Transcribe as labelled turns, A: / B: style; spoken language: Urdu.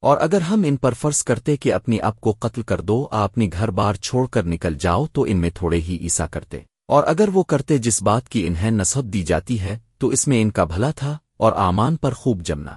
A: اور اگر ہم ان پر فرض کرتے کہ اپنی آپ کو قتل کر دو آ اپنی گھر بار چھوڑ کر نکل جاؤ، تو ان میں تھوڑے ہی عیسا کرتے۔ اور اگر وہ کرتے جس بات کی انہیں نصب دی جاتی ہے، تو اس میں ان کا بھلا تھا اور آمان پر خوب جمنا۔